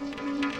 Música